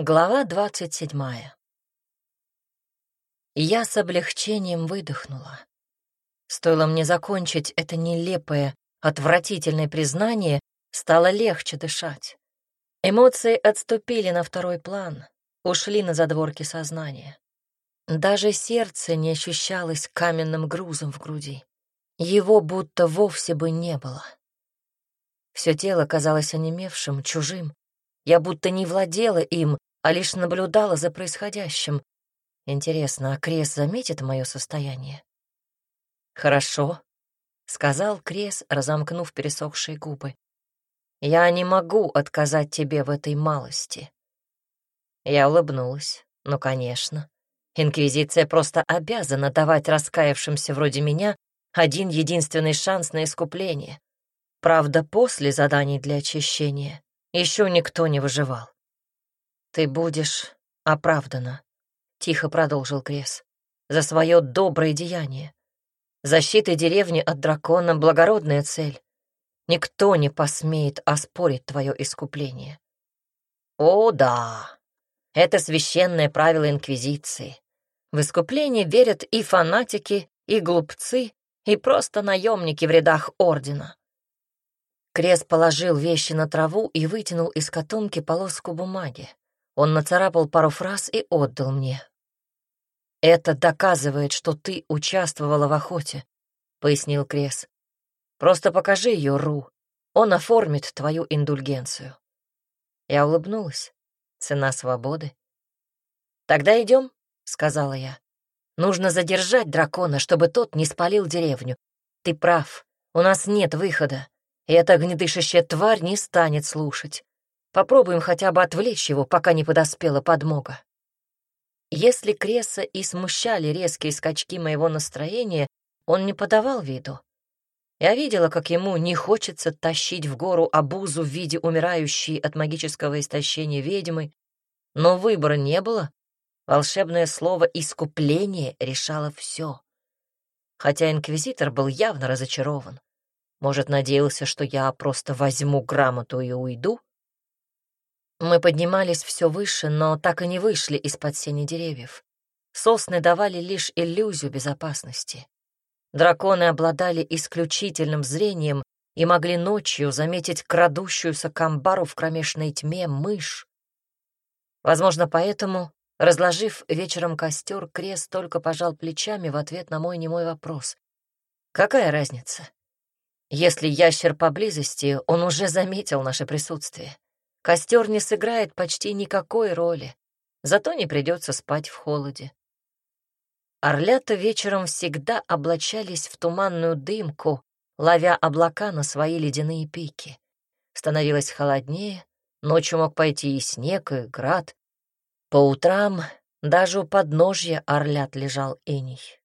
Глава двадцать седьмая. Я с облегчением выдохнула. Стоило мне закончить это нелепое, отвратительное признание, стало легче дышать. Эмоции отступили на второй план, ушли на задворки сознания. Даже сердце не ощущалось каменным грузом в груди. Его будто вовсе бы не было. Все тело казалось онемевшим, чужим. Я будто не владела им, а лишь наблюдала за происходящим. Интересно, а Крес заметит мое состояние? «Хорошо», — сказал Крес, разомкнув пересохшие губы. «Я не могу отказать тебе в этой малости». Я улыбнулась. «Ну, конечно. Инквизиция просто обязана давать раскаявшимся вроде меня один единственный шанс на искупление. Правда, после заданий для очищения еще никто не выживал. «Ты будешь оправдана», — тихо продолжил Крес, — «за свое доброе деяние. Защита деревни от дракона — благородная цель. Никто не посмеет оспорить твое искупление». «О, да, это священное правило Инквизиции. В искупление верят и фанатики, и глупцы, и просто наемники в рядах Ордена». Крес положил вещи на траву и вытянул из котомки полоску бумаги. Он нацарапал пару фраз и отдал мне. «Это доказывает, что ты участвовала в охоте», — пояснил Крес. «Просто покажи ее Ру. Он оформит твою индульгенцию». Я улыбнулась. Цена свободы. «Тогда идем», — сказала я. «Нужно задержать дракона, чтобы тот не спалил деревню. Ты прав, у нас нет выхода, и эта огнедышащая тварь не станет слушать. Попробуем хотя бы отвлечь его, пока не подоспела подмога. Если Креса и смущали резкие скачки моего настроения, он не подавал виду. Я видела, как ему не хочется тащить в гору обузу в виде умирающей от магического истощения ведьмы, но выбора не было. Волшебное слово «искупление» решало все. Хотя инквизитор был явно разочарован. Может, надеялся, что я просто возьму грамоту и уйду? Мы поднимались все выше, но так и не вышли из-под сени деревьев. Сосны давали лишь иллюзию безопасности. Драконы обладали исключительным зрением и могли ночью заметить крадущуюся к амбару в кромешной тьме мышь. Возможно, поэтому, разложив вечером костер, крест только пожал плечами в ответ на мой немой вопрос. Какая разница? Если ящер поблизости, он уже заметил наше присутствие. Костер не сыграет почти никакой роли, зато не придется спать в холоде. Орлята вечером всегда облачались в туманную дымку, ловя облака на свои ледяные пики. Становилось холоднее, ночью мог пойти и снег, и град. По утрам даже у подножья орлят лежал иней.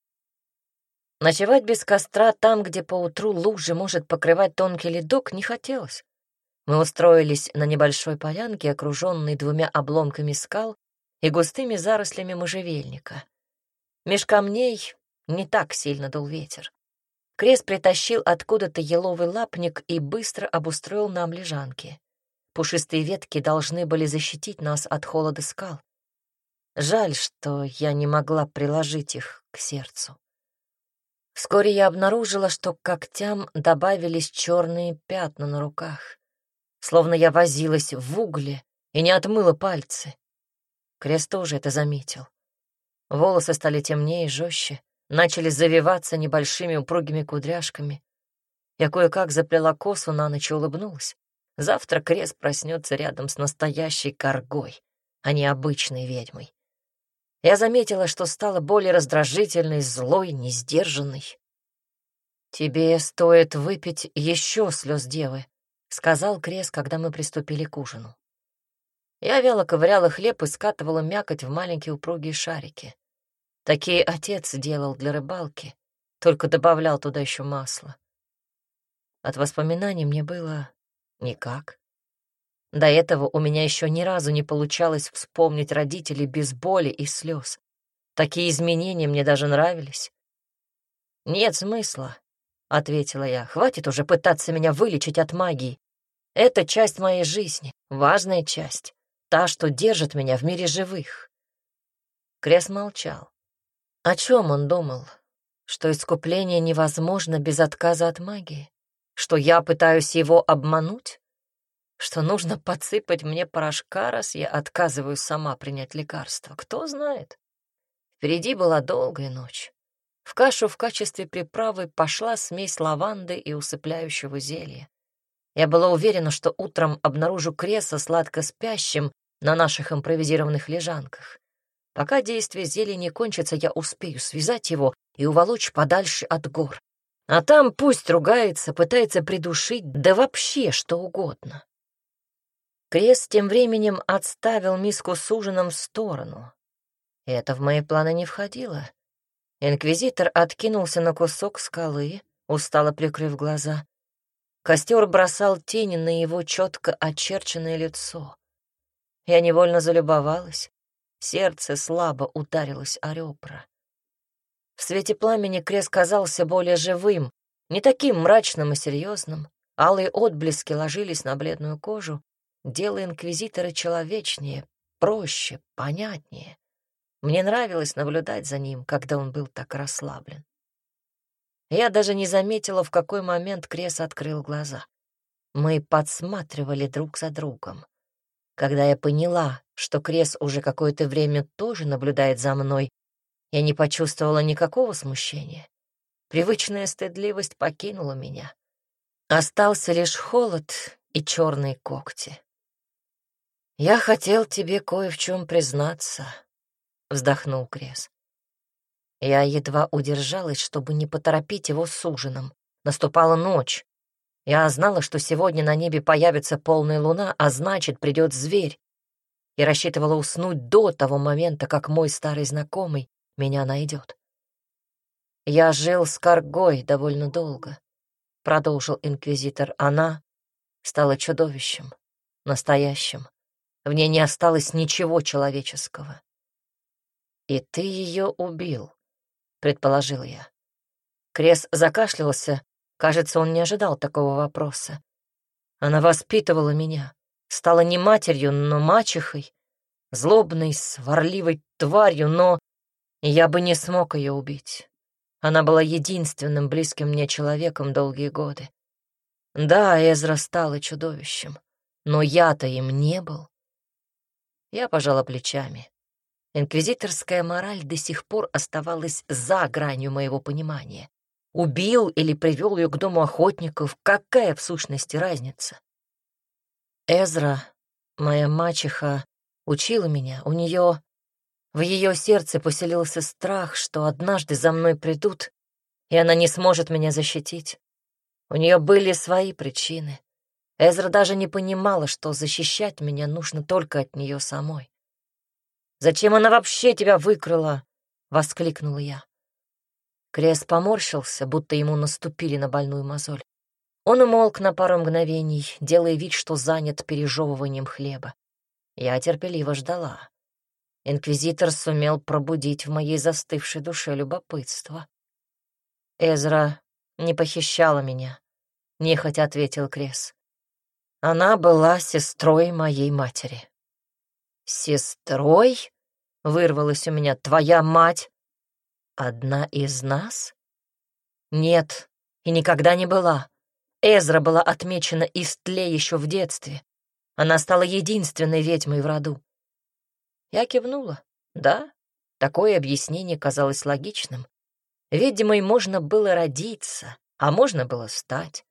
Ночевать без костра там, где поутру лужи может покрывать тонкий ледок, не хотелось. Мы устроились на небольшой полянке, окруженной двумя обломками скал и густыми зарослями можжевельника. Меж камней не так сильно дул ветер. Крес притащил откуда-то еловый лапник и быстро обустроил нам лежанки. Пушистые ветки должны были защитить нас от холода скал. Жаль, что я не могла приложить их к сердцу. Вскоре я обнаружила, что к когтям добавились черные пятна на руках словно я возилась в угле и не отмыла пальцы. Крест тоже это заметил. Волосы стали темнее и жестче, начали завиваться небольшими упругими кудряшками. Я кое-как заплела косу на ночь и улыбнулась. Завтра крест проснется рядом с настоящей коргой, а не обычной ведьмой. Я заметила, что стала более раздражительной, злой, несдержанной. «Тебе стоит выпить еще слез девы», — сказал Крес, когда мы приступили к ужину. Я вяло ковыряла хлеб и скатывала мякоть в маленькие упругие шарики. Такие отец делал для рыбалки, только добавлял туда еще масло. От воспоминаний мне было никак. До этого у меня еще ни разу не получалось вспомнить родителей без боли и слез. Такие изменения мне даже нравились. «Нет смысла», — ответила я. «Хватит уже пытаться меня вылечить от магии. Это часть моей жизни, важная часть. та, что держит меня в мире живых. Крес молчал. О чем он думал? Что искупление невозможно без отказа от магии? Что я пытаюсь его обмануть? Что нужно подсыпать мне порошка, раз я отказываюсь сама принять лекарство? Кто знает? Впереди была долгая ночь. В кашу в качестве приправы пошла смесь лаванды и усыпляющего зелья. Я была уверена, что утром обнаружу креса сладко спящим на наших импровизированных лежанках. Пока действие зелья не кончится, я успею связать его и уволочь подальше от гор. А там пусть ругается, пытается придушить, да вообще что угодно. Крес тем временем отставил миску с ужином в сторону. Это в мои планы не входило. Инквизитор откинулся на кусок скалы, устало прикрыв глаза. Костер бросал тени на его четко очерченное лицо. Я невольно залюбовалась. Сердце слабо ударилось о ребра. В свете пламени крест казался более живым, не таким мрачным и серьезным. Алые отблески ложились на бледную кожу, делая инквизитора человечнее, проще, понятнее. Мне нравилось наблюдать за ним, когда он был так расслаблен. Я даже не заметила, в какой момент Крес открыл глаза. Мы подсматривали друг за другом. Когда я поняла, что Крес уже какое-то время тоже наблюдает за мной, я не почувствовала никакого смущения. Привычная стыдливость покинула меня. Остался лишь холод и черные когти. «Я хотел тебе кое в чем признаться», вздохнул Крес. Я едва удержалась, чтобы не поторопить его с ужином. Наступала ночь. Я знала, что сегодня на небе появится полная луна, а значит, придет зверь. И рассчитывала уснуть до того момента, как мой старый знакомый меня найдет. Я жил с Каргой довольно долго, — продолжил инквизитор. Она стала чудовищем, настоящим. В ней не осталось ничего человеческого. «И ты ее убил», — предположил я. Крес закашлялся. Кажется, он не ожидал такого вопроса. Она воспитывала меня, стала не матерью, но мачехой, злобной, сварливой тварью, но я бы не смог ее убить. Она была единственным близким мне человеком долгие годы. Да, Эзра стала чудовищем, но я-то им не был. Я пожала плечами. Инквизиторская мораль до сих пор оставалась за гранью моего понимания. Убил или привел ее к дому охотников, какая в сущности разница? Эзра, моя мачеха, учила меня. У нее в ее сердце поселился страх, что однажды за мной придут, и она не сможет меня защитить. У нее были свои причины. Эзра даже не понимала, что защищать меня нужно только от нее самой. Зачем она вообще тебя выкрала?» — воскликнула я. Крес поморщился, будто ему наступили на больную мозоль. Он умолк на пару мгновений, делая вид, что занят пережевыванием хлеба. Я терпеливо ждала. Инквизитор сумел пробудить в моей застывшей душе любопытство. «Эзра не похищала меня», — нехотя ответил Крес. «Она была сестрой моей матери». «Сестрой?» — вырвалось у меня. «Твоя мать одна из нас?» «Нет, и никогда не была. Эзра была отмечена Истле еще в детстве. Она стала единственной ведьмой в роду». Я кивнула. «Да, такое объяснение казалось логичным. Ведьмой можно было родиться, а можно было стать.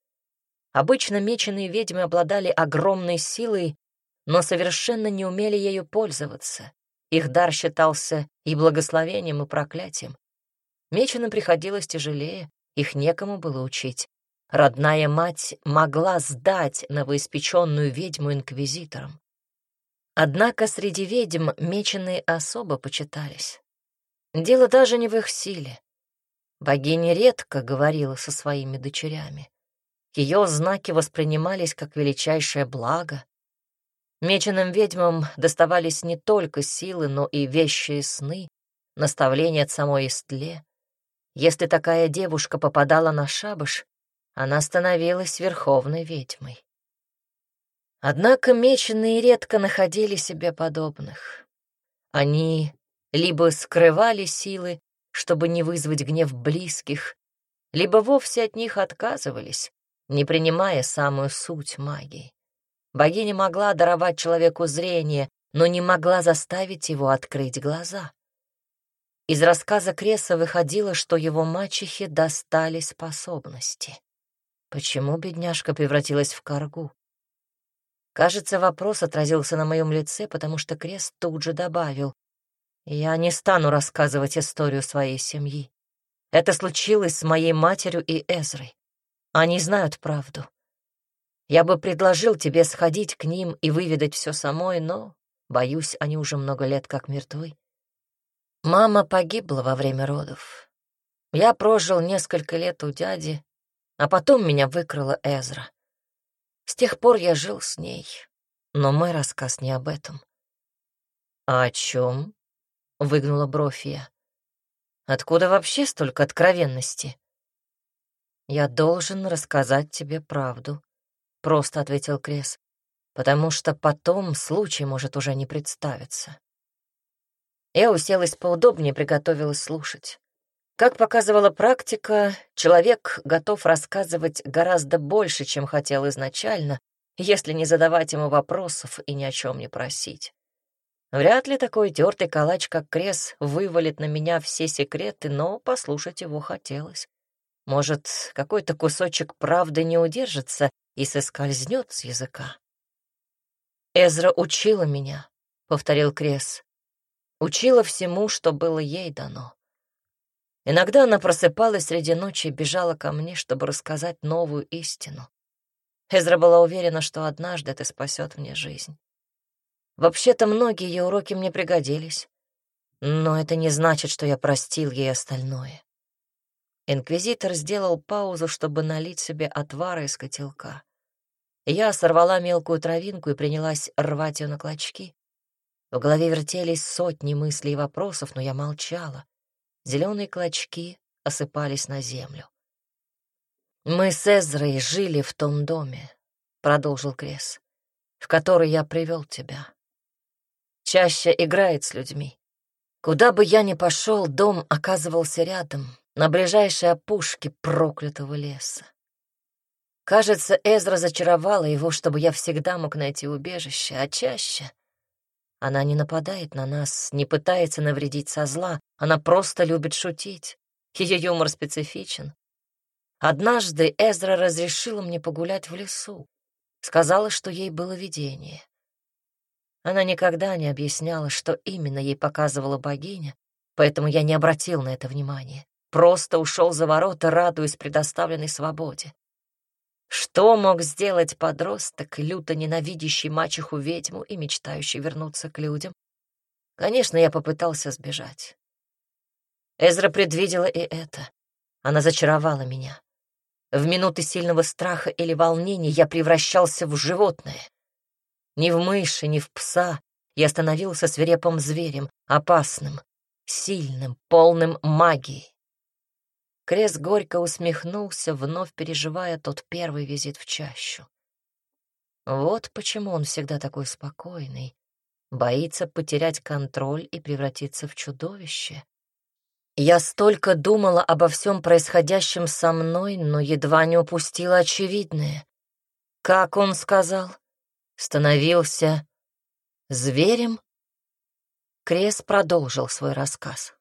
Обычно меченые ведьмы обладали огромной силой но совершенно не умели ею пользоваться. Их дар считался и благословением, и проклятием. Меченым приходилось тяжелее, их некому было учить. Родная мать могла сдать новоиспеченную ведьму инквизиторам. Однако среди ведьм меченые особо почитались. Дело даже не в их силе. Богиня редко говорила со своими дочерями. Ее знаки воспринимались как величайшее благо, Меченым ведьмам доставались не только силы, но и вещие сны, наставления от самой Истле. Если такая девушка попадала на шабаш, она становилась верховной ведьмой. Однако меченые редко находили себе подобных. Они либо скрывали силы, чтобы не вызвать гнев близких, либо вовсе от них отказывались, не принимая самую суть магии. Богиня могла даровать человеку зрение, но не могла заставить его открыть глаза. Из рассказа Креса выходило, что его мачехе достали способности. Почему бедняжка превратилась в коргу? Кажется, вопрос отразился на моем лице, потому что Крес тут же добавил. «Я не стану рассказывать историю своей семьи. Это случилось с моей матерью и Эзрой. Они знают правду. Я бы предложил тебе сходить к ним и выведать все самой, но, боюсь, они уже много лет как мертвы. Мама погибла во время родов. Я прожил несколько лет у дяди, а потом меня выкрала Эзра. С тех пор я жил с ней, но мой рассказ не об этом. «А о чем? выгнула бровь я. «Откуда вообще столько откровенности?» «Я должен рассказать тебе правду», — просто ответил Крес, «потому что потом случай может уже не представиться». Я уселась поудобнее, приготовилась слушать. Как показывала практика, человек готов рассказывать гораздо больше, чем хотел изначально, если не задавать ему вопросов и ни о чем не просить. Вряд ли такой тертый калач, как Крес, вывалит на меня все секреты, но послушать его хотелось. Может, какой-то кусочек правды не удержится и соскользнет с языка. «Эзра учила меня», — повторил Крес. «Учила всему, что было ей дано. Иногда она просыпалась среди ночи и бежала ко мне, чтобы рассказать новую истину. Эзра была уверена, что однажды это спасет мне жизнь. Вообще-то многие ее уроки мне пригодились, но это не значит, что я простил ей остальное. Инквизитор сделал паузу, чтобы налить себе отвара из котелка. Я сорвала мелкую травинку и принялась рвать ее на клочки. В голове вертелись сотни мыслей и вопросов, но я молчала. Зеленые клочки осыпались на землю. «Мы с Эзрой жили в том доме», — продолжил Крес, «в который я привел тебя. Чаще играет с людьми. Куда бы я ни пошел, дом оказывался рядом, на ближайшей опушке проклятого леса. Кажется, Эзра зачаровала его, чтобы я всегда мог найти убежище, а чаще она не нападает на нас, не пытается навредить со зла, она просто любит шутить. Ее юмор специфичен. Однажды Эзра разрешила мне погулять в лесу. Сказала, что ей было видение. Она никогда не объясняла, что именно ей показывала богиня, поэтому я не обратил на это внимания. Просто ушел за ворота, радуясь предоставленной свободе. Что мог сделать подросток, люто ненавидящий мачеху ведьму и мечтающий вернуться к людям? Конечно, я попытался сбежать. Эзра предвидела и это. Она зачаровала меня. В минуты сильного страха или волнения я превращался в животное. Ни в мыши, ни в пса я становился свирепым зверем, опасным, сильным, полным магии. Крес горько усмехнулся, вновь переживая тот первый визит в чащу. Вот почему он всегда такой спокойный, боится потерять контроль и превратиться в чудовище. Я столько думала обо всем происходящем со мной, но едва не упустила очевидное. Как он сказал? Становился зверем? Крес продолжил свой рассказ.